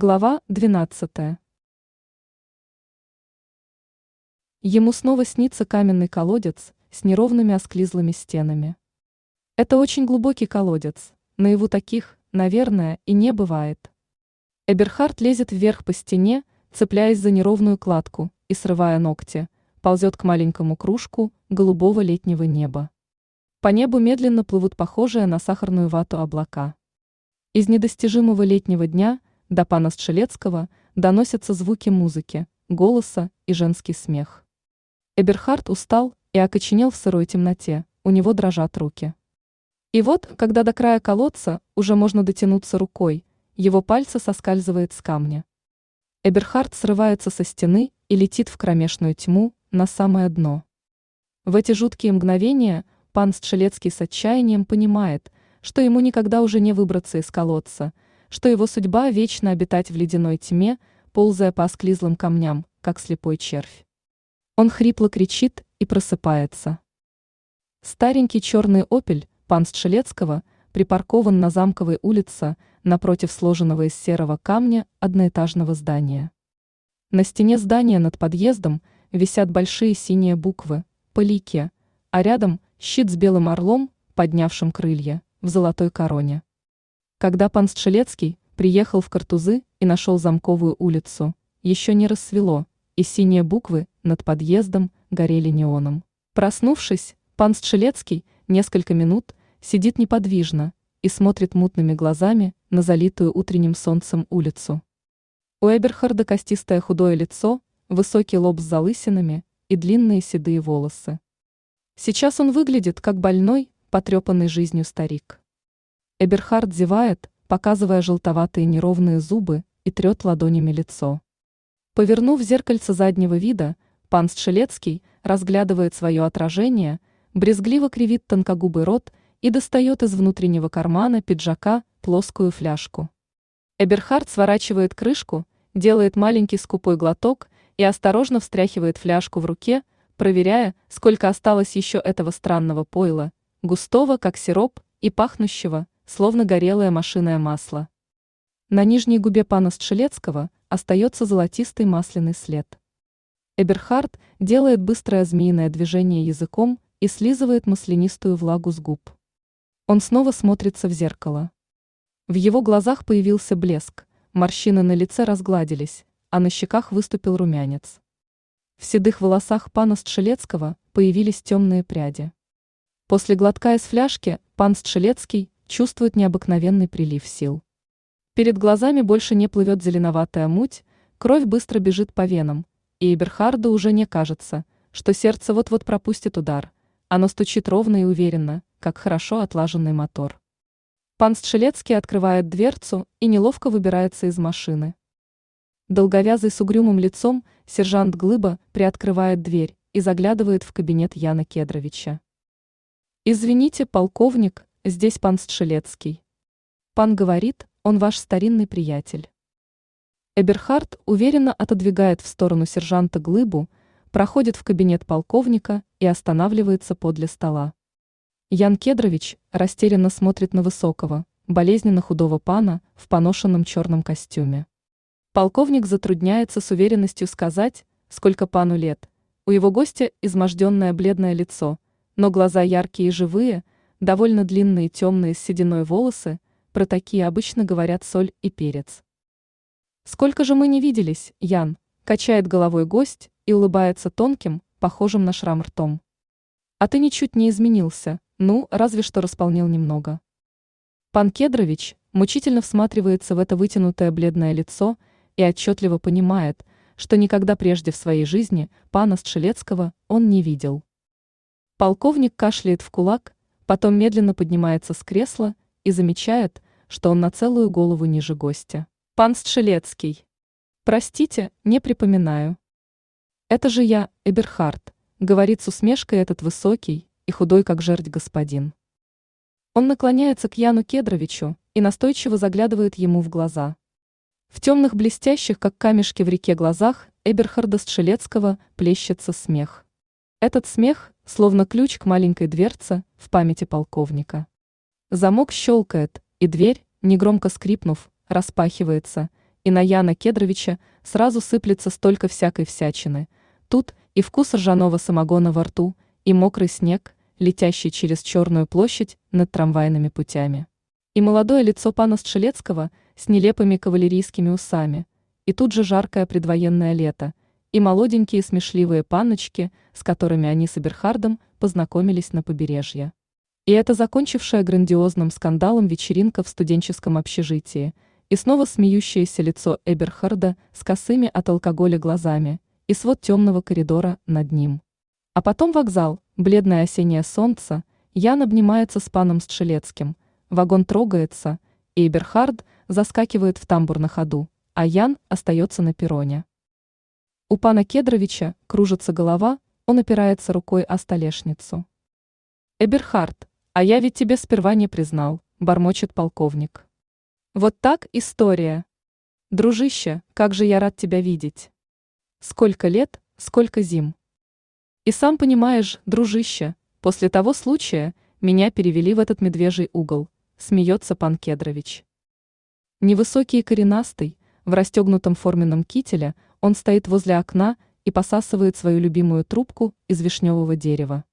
Глава 12. Ему снова снится каменный колодец с неровными осклизлыми стенами. Это очень глубокий колодец, наяву таких, наверное, и не бывает. Эберхард лезет вверх по стене, цепляясь за неровную кладку и срывая ногти, ползет к маленькому кружку голубого летнего неба. По небу медленно плывут похожие на сахарную вату облака. Из недостижимого летнего дня – до пана Стшелецкого доносятся звуки музыки, голоса и женский смех. Эберхард устал и окоченел в сырой темноте, у него дрожат руки. И вот, когда до края колодца уже можно дотянуться рукой, его пальцы соскальзывает с камня. Эберхард срывается со стены и летит в кромешную тьму на самое дно. В эти жуткие мгновения пан Стшелецкий с отчаянием понимает, что ему никогда уже не выбраться из колодца – что его судьба вечно обитать в ледяной тьме, ползая по осклизлым камням, как слепой червь. Он хрипло кричит и просыпается. Старенький черный опель пан Стшелецкого припаркован на замковой улице напротив сложенного из серого камня одноэтажного здания. На стене здания над подъездом висят большие синие буквы «Полике», а рядом щит с белым орлом, поднявшим крылья, в золотой короне. Когда пан Стшелецкий приехал в Картузы и нашел замковую улицу, еще не рассвело, и синие буквы над подъездом горели неоном. Проснувшись, пан Стшелецкий несколько минут сидит неподвижно и смотрит мутными глазами на залитую утренним солнцем улицу. У Эберхарда костистое худое лицо, высокий лоб с залысинами и длинные седые волосы. Сейчас он выглядит как больной, потрепанный жизнью старик. Эберхард зевает, показывая желтоватые неровные зубы и трет ладонями лицо. Повернув зеркальце заднего вида, пан Стшелецкий разглядывает свое отражение, брезгливо кривит тонкогубый рот и достает из внутреннего кармана пиджака плоскую фляжку. Эберхард сворачивает крышку, делает маленький скупой глоток и осторожно встряхивает фляжку в руке, проверяя, сколько осталось еще этого странного пойла, густого, как сироп, и пахнущего, словно горелое машинное масло. На нижней губе пана Стшелецкого остается золотистый масляный след. Эберхард делает быстрое змеиное движение языком и слизывает маслянистую влагу с губ. Он снова смотрится в зеркало. В его глазах появился блеск, морщины на лице разгладились, а на щеках выступил румянец. В седых волосах пана Стшелецкого появились темные пряди. После глотка из фляжки пан Стшелецкий чувствует необыкновенный прилив сил. Перед глазами больше не плывет зеленоватая муть, кровь быстро бежит по венам, и Эберхарду уже не кажется, что сердце вот-вот пропустит удар. Оно стучит ровно и уверенно, как хорошо отлаженный мотор. Пан Стшелецкий открывает дверцу и неловко выбирается из машины. Долговязый с угрюмым лицом сержант Глыба приоткрывает дверь и заглядывает в кабинет Яна Кедровича. «Извините, полковник, Здесь пан Стшелецкий. Пан говорит, он ваш старинный приятель. Эберхард уверенно отодвигает в сторону сержанта глыбу, проходит в кабинет полковника и останавливается подле стола. Ян Кедрович растерянно смотрит на высокого, болезненно худого пана в поношенном черном костюме. Полковник затрудняется с уверенностью сказать, сколько пану лет. У его гостя изможденное бледное лицо, но глаза яркие и живые – довольно длинные темные с сединой волосы, про такие обычно говорят соль и перец. «Сколько же мы не виделись, Ян?» – качает головой гость и улыбается тонким, похожим на шрам ртом. «А ты ничуть не изменился, ну, разве что располнил немного». Пан Кедрович мучительно всматривается в это вытянутое бледное лицо и отчетливо понимает, что никогда прежде в своей жизни пана Стшелецкого он не видел. Полковник кашляет в кулак Потом медленно поднимается с кресла и замечает, что он на целую голову ниже гостя. Пан Стшелецкий. Простите, не припоминаю. Это же я, Эберхард, говорит с усмешкой этот высокий и худой как жердь господин. Он наклоняется к Яну Кедровичу и настойчиво заглядывает ему в глаза. В темных блестящих, как камешки в реке глазах, Эберхарда Стшелецкого плещется смех. Этот смех словно ключ к маленькой дверце в памяти полковника. Замок щелкает, и дверь, негромко скрипнув, распахивается, и на Яна Кедровича сразу сыплется столько всякой всячины. Тут и вкус ржаного самогона во рту, и мокрый снег, летящий через черную площадь над трамвайными путями. И молодое лицо пана Стрелецкого с нелепыми кавалерийскими усами, и тут же жаркое предвоенное лето, и молоденькие смешливые панночки, с которыми они с Эберхардом познакомились на побережье. И это закончившая грандиозным скандалом вечеринка в студенческом общежитии, и снова смеющееся лицо Эберхарда с косыми от алкоголя глазами, и свод темного коридора над ним. А потом вокзал, бледное осеннее солнце, Ян обнимается с паном Стрелецким, вагон трогается, и Эберхард заскакивает в тамбур на ходу, а Ян остается на перроне. У пана Кедровича кружится голова, он опирается рукой о столешницу. «Эберхард, а я ведь тебе сперва не признал», – бормочет полковник. «Вот так история. Дружище, как же я рад тебя видеть. Сколько лет, сколько зим. И сам понимаешь, дружище, после того случая меня перевели в этот медвежий угол», – смеется пан Кедрович. Невысокий и коренастый, в расстегнутом форменном кителе – он стоит возле окна и посасывает свою любимую трубку из вишневого дерева.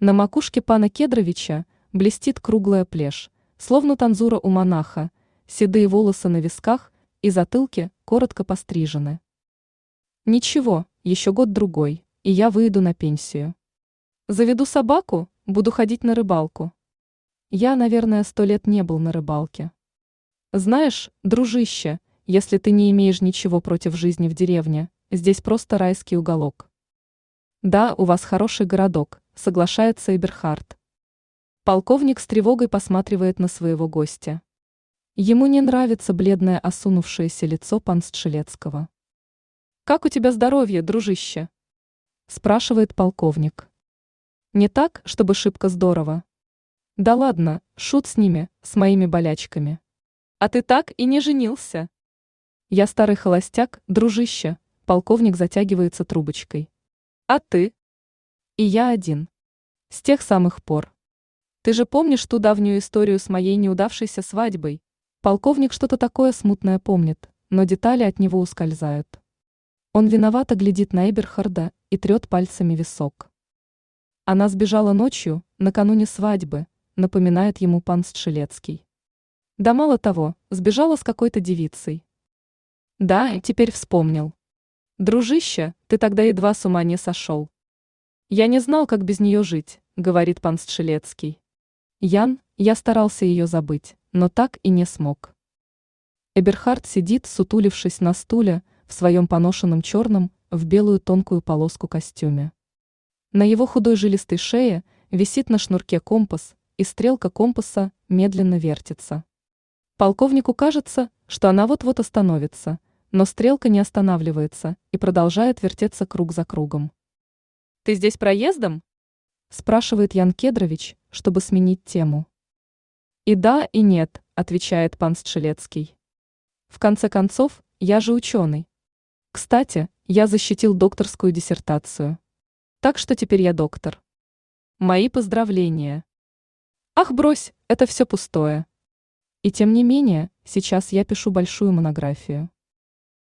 На макушке пана Кедровича блестит круглая плешь, словно танзура у монаха, седые волосы на висках и затылке коротко пострижены. Ничего, еще год-другой, и я выйду на пенсию. Заведу собаку, буду ходить на рыбалку. Я, наверное, сто лет не был на рыбалке. Знаешь, дружище, если ты не имеешь ничего против жизни в деревне, здесь просто райский уголок. Да, у вас хороший городок, соглашается Эберхард. Полковник с тревогой посматривает на своего гостя. Ему не нравится бледное осунувшееся лицо Панстшелецкого. «Как у тебя здоровье, дружище?» – спрашивает полковник. «Не так, чтобы шибко здорово». «Да ладно, шут с ними, с моими болячками». «А ты так и не женился?» Я старый холостяк, дружище, полковник затягивается трубочкой. А ты? И я один. С тех самых пор. Ты же помнишь ту давнюю историю с моей неудавшейся свадьбой? Полковник что-то такое смутное помнит, но детали от него ускользают. Он виновато глядит на Эберхарда и трет пальцами висок. Она сбежала ночью, накануне свадьбы, напоминает ему пан Стрелецкий. Да мало того, сбежала с какой-то девицей, да, теперь вспомнил. Дружище, ты тогда едва с ума не сошел. Я не знал, как без нее жить, говорит пан Стшелецкий. Ян, я старался ее забыть, но так и не смог. Эберхард сидит, сутулившись на стуле, в своем поношенном черном, в белую тонкую полоску костюме. На его худой жилистой шее висит на шнурке компас, и стрелка компаса медленно вертится. Полковнику кажется, что она вот-вот остановится, но стрелка не останавливается и продолжает вертеться круг за кругом. «Ты здесь проездом?» – спрашивает Ян Кедрович, чтобы сменить тему. «И да, и нет», – отвечает пан Стшелецкий. «В конце концов, я же ученый. Кстати, я защитил докторскую диссертацию. Так что теперь я доктор. Мои поздравления. Ах, брось, это все пустое. И тем не менее, сейчас я пишу большую монографию.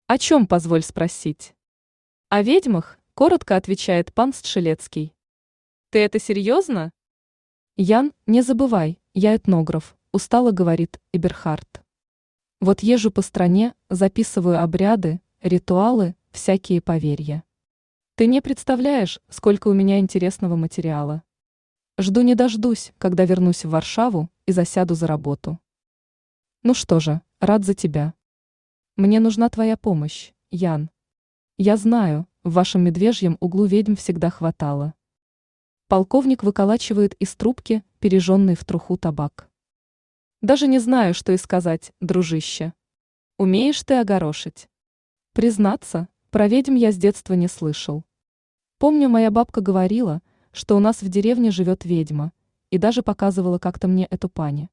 О чем, позволь спросить? О ведьмах, коротко отвечает пан Стшелецкий. Ты это серьезно? Ян, не забывай, я этнограф, устало говорит Эберхард. Вот езжу по стране, записываю обряды, ритуалы, всякие поверья. Ты не представляешь, сколько у меня интересного материала. Жду не дождусь, когда вернусь в Варшаву и засяду за работу. Ну что же, рад за тебя. Мне нужна твоя помощь, Ян. Я знаю, в вашем медвежьем углу ведьм всегда хватало. Полковник выколачивает из трубки пережженный в труху табак. Даже не знаю, что и сказать, дружище. Умеешь ты огорошить? Признаться, про ведьм я с детства не слышал. Помню, моя бабка говорила, что у нас в деревне живет ведьма, и даже показывала как-то мне эту пани.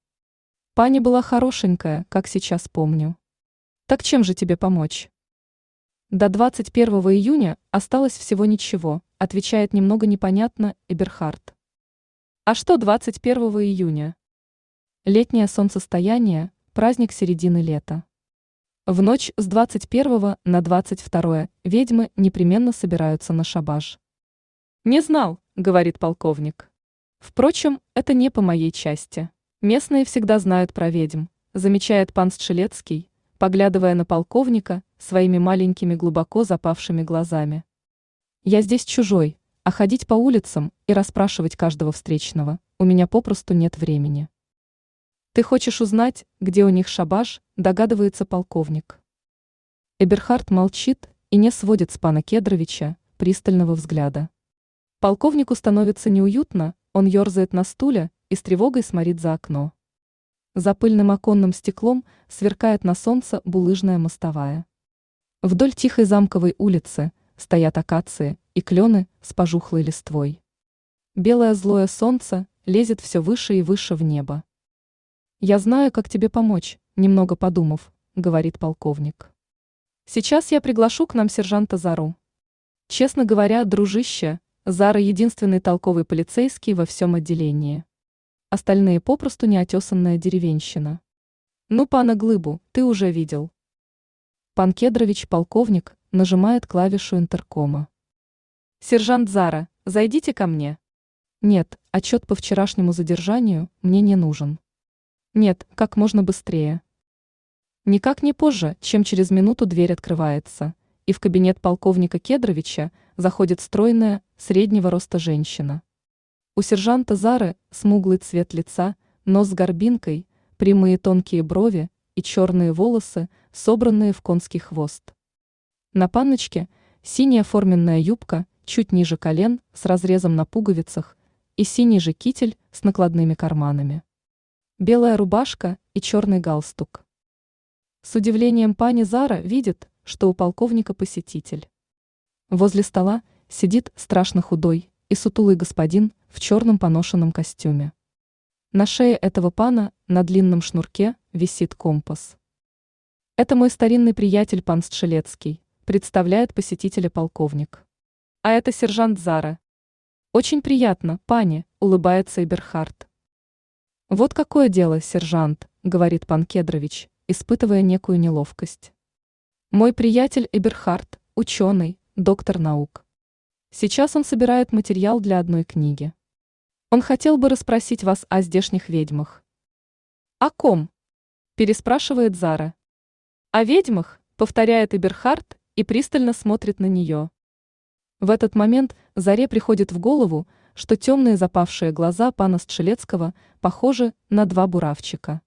Пани была хорошенькая, как сейчас помню. Так чем же тебе помочь? До 21 июня осталось всего ничего, отвечает немного непонятно Эберхард. А что 21 июня? Летнее солнцестояние, праздник середины лета. В ночь с 21 на 22 ведьмы непременно собираются на шабаш. «Не знал», — говорит полковник. Впрочем, это не по моей части. Местные всегда знают про ведьм, замечает пан Стрелецкий, поглядывая на полковника своими маленькими глубоко запавшими глазами. Я здесь чужой, а ходить по улицам и расспрашивать каждого встречного у меня попросту нет времени. Ты хочешь узнать, где у них шабаш, догадывается полковник. Эберхард молчит и не сводит с пана Кедровича пристального взгляда. Полковнику становится неуютно, он ерзает на стуле и с тревогой смотрит за окно. За пыльным оконным стеклом сверкает на солнце булыжная мостовая. Вдоль тихой замковой улицы стоят акации и клены с пожухлой листвой. Белое злое солнце лезет все выше и выше в небо. «Я знаю, как тебе помочь», немного подумав, говорит полковник. «Сейчас я приглашу к нам сержанта Зару. Честно говоря, дружище, Зара единственный толковый полицейский во всем отделении. Остальные попросту неотесанная деревенщина. Ну, пана Глыбу, ты уже видел. Пан Кедрович, полковник, нажимает клавишу интеркома. Сержант Зара, зайдите ко мне. Нет, отчет по вчерашнему задержанию мне не нужен. Нет, как можно быстрее. Никак не позже, чем через минуту дверь открывается, и в кабинет полковника Кедровича заходит стройная, среднего роста женщина. У сержанта Зары смуглый цвет лица, нос с горбинкой, прямые тонкие брови и черные волосы, собранные в конский хвост. На панночке синяя форменная юбка, чуть ниже колен, с разрезом на пуговицах, и синий же китель с накладными карманами белая рубашка и черный галстук. С удивлением пани Зара видит, что у полковника посетитель. Возле стола сидит страшно худой и сутулый господин в черном поношенном костюме. На шее этого пана на длинном шнурке висит компас. Это мой старинный приятель пан Стшелецкий, представляет посетителя полковник. А это сержант Зара. Очень приятно, пани, улыбается Эберхард. Вот какое дело, сержант, говорит пан Кедрович, испытывая некую неловкость. Мой приятель Эберхард, ученый, доктор наук. Сейчас он собирает материал для одной книги. Он хотел бы расспросить вас о здешних ведьмах. О ком? Переспрашивает Зара. О ведьмах, повторяет Эберхард и пристально смотрит на нее. В этот момент Заре приходит в голову, что темные запавшие глаза пана Стшелецкого похожи на два буравчика.